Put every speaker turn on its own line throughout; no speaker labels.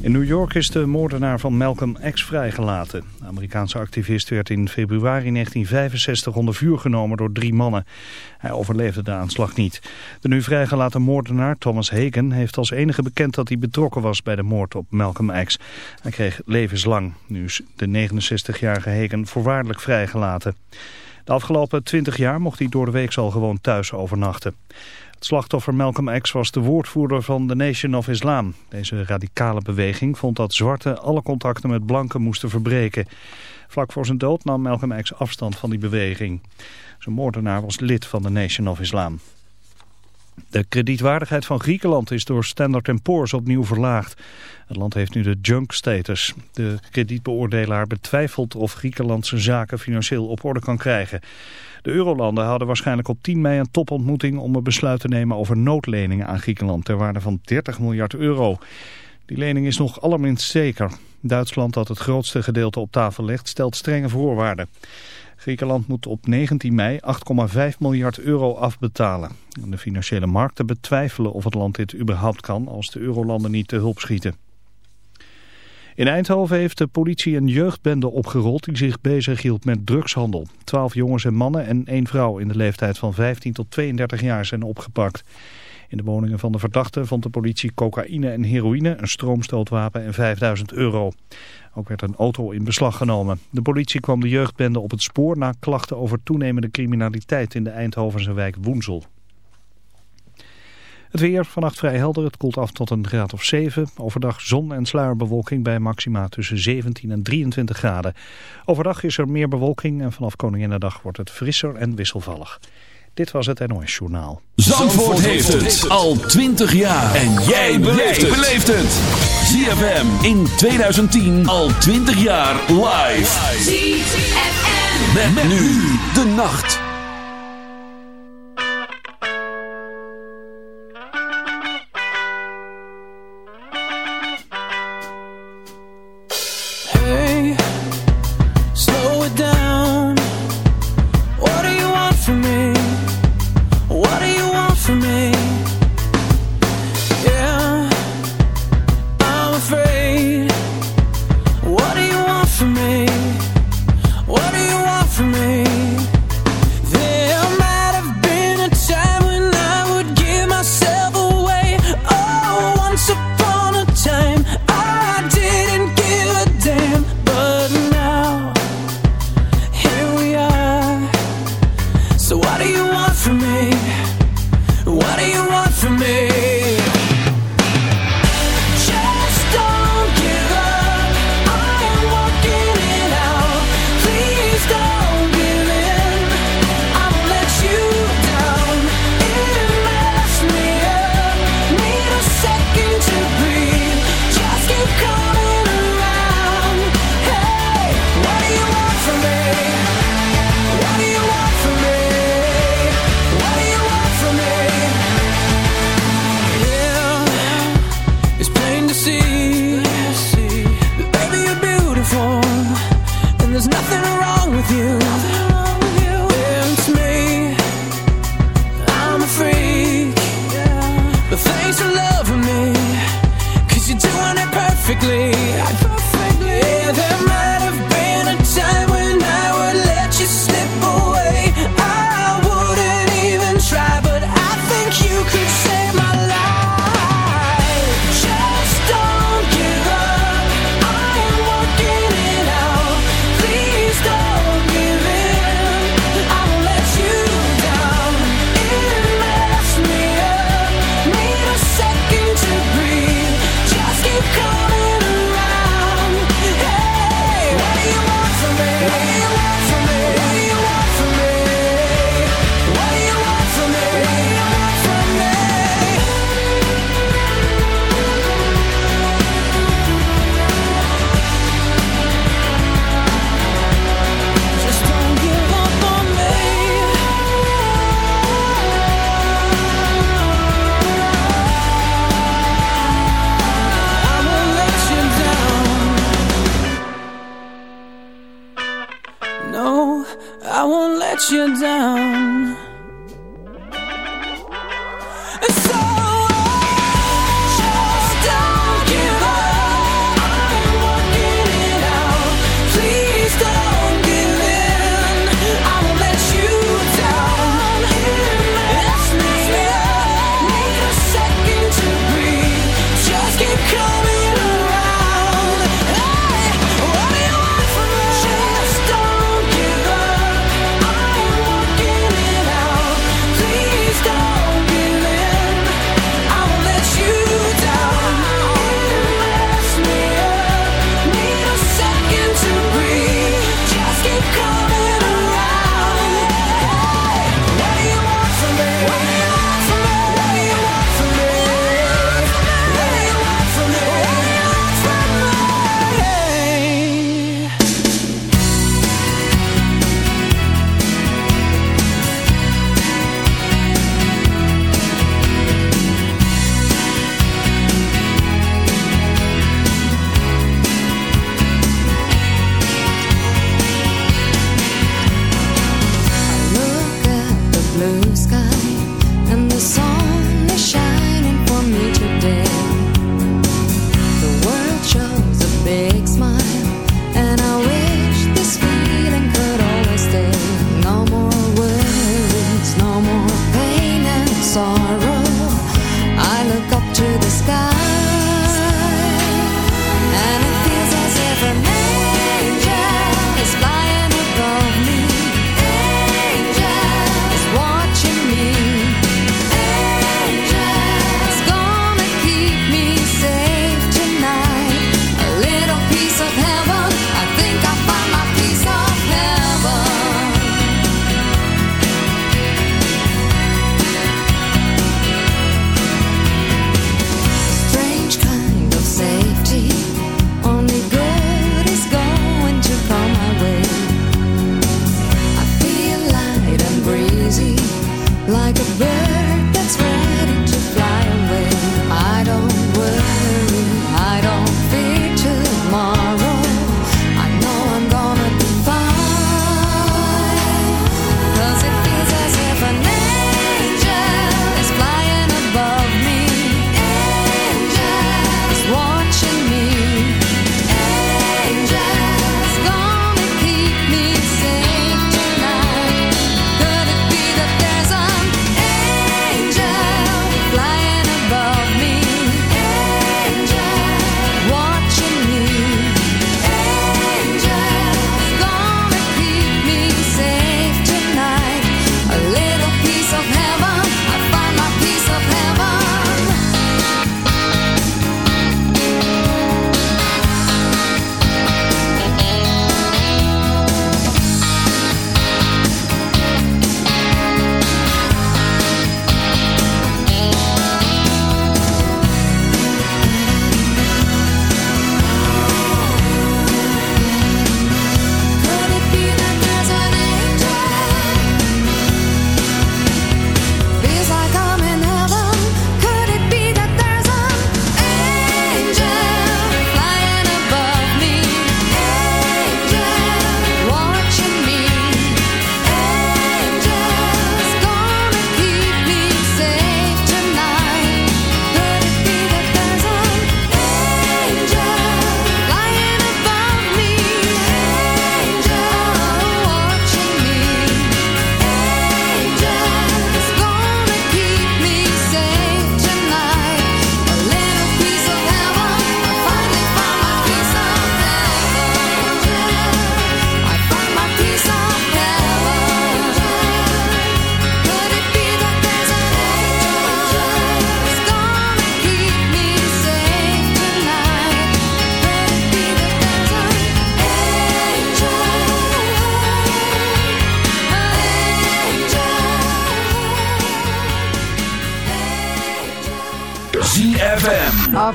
In New York is de moordenaar van Malcolm X vrijgelaten. De Amerikaanse activist werd in februari 1965 onder vuur genomen door drie mannen. Hij overleefde de aanslag niet. De nu vrijgelaten moordenaar Thomas Hagen heeft als enige bekend dat hij betrokken was bij de moord op Malcolm X. Hij kreeg levenslang. Nu is de 69-jarige Hagen voorwaardelijk vrijgelaten. De afgelopen 20 jaar mocht hij door de week al gewoon thuis overnachten. Het slachtoffer Malcolm X was de woordvoerder van de Nation of Islam. Deze radicale beweging vond dat zwarten alle contacten met blanken moesten verbreken. Vlak voor zijn dood nam Malcolm X afstand van die beweging. Zijn moordenaar was lid van de Nation of Islam. De kredietwaardigheid van Griekenland is door Standard Poor's opnieuw verlaagd. Het land heeft nu de junk status. De kredietbeoordelaar betwijfelt of Griekenland zijn zaken financieel op orde kan krijgen. De eurolanden hadden waarschijnlijk op 10 mei een topontmoeting om een besluit te nemen over noodleningen aan Griekenland ter waarde van 30 miljard euro. Die lening is nog allerminst zeker. Duitsland, dat het grootste gedeelte op tafel legt, stelt strenge voorwaarden. Griekenland moet op 19 mei 8,5 miljard euro afbetalen. De financiële markten betwijfelen of het land dit überhaupt kan als de eurolanden niet te hulp schieten. In Eindhoven heeft de politie een jeugdbende opgerold die zich bezighield met drugshandel. Twaalf jongens en mannen en één vrouw in de leeftijd van 15 tot 32 jaar zijn opgepakt. In de woningen van de verdachten vond de politie cocaïne en heroïne, een stroomstootwapen en 5000 euro. Ook werd een auto in beslag genomen. De politie kwam de jeugdbende op het spoor na klachten over toenemende criminaliteit in de Eindhovense wijk Woensel. Het weer vannacht vrij helder. Het koelt af tot een graad of 7. Overdag zon en sluierbewolking bij maxima tussen 17 en 23 graden. Overdag is er meer bewolking en vanaf Koninginnedag wordt het frisser en wisselvallig. Dit was het NOS Journaal.
Zandvoort, heeft het al 20 jaar. En jij beleeft het. ZFM in 2010 al 20 jaar live.
ZFM.
Met, met nu de nacht.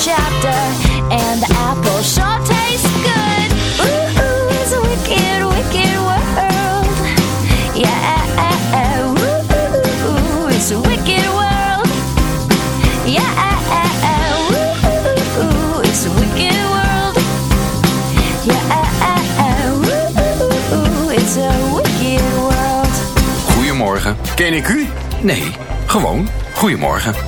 chapter And the apple sure tastes good Ooh, ooh, it's a wicked, wicked world Yeah, ooh, ooh, it's a wicked world Yeah, ooh, ooh, it's a wicked world Yeah, ooh, ooh, it's a wicked world
Goedemorgen. Ken ik u? Nee, gewoon goedemorgen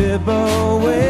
live away.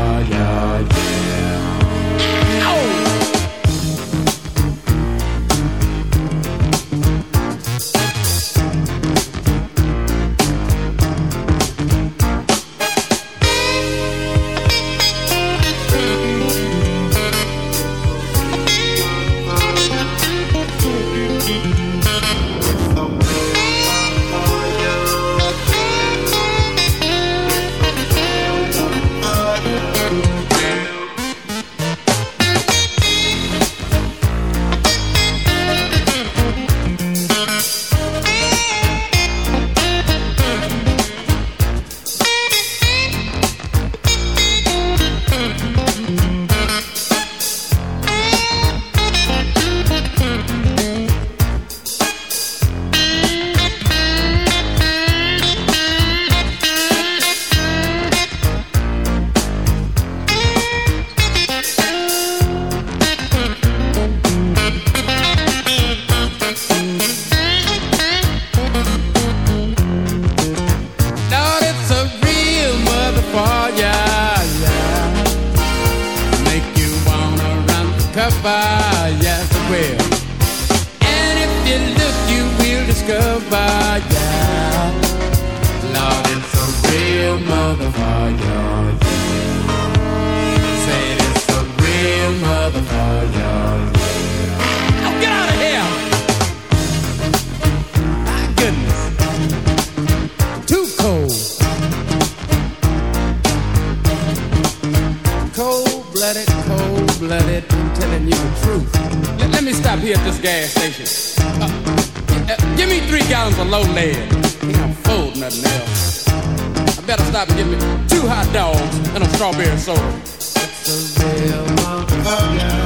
I'm telling you the truth. Let, let me stop here at this gas station. Uh, uh, give me three gallons of low lead. Ain't I'm full, nothing else. I better stop and get me two hot dogs and a strawberry soda. It's a real.